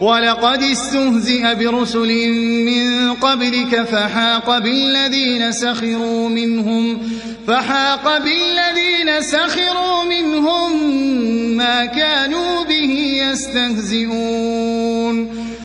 ولقد استهزئ برسل من قبلك فحاق بالذين سخروا منهم فحاق بالذين سخروا منهم ما كانوا به يستهزئون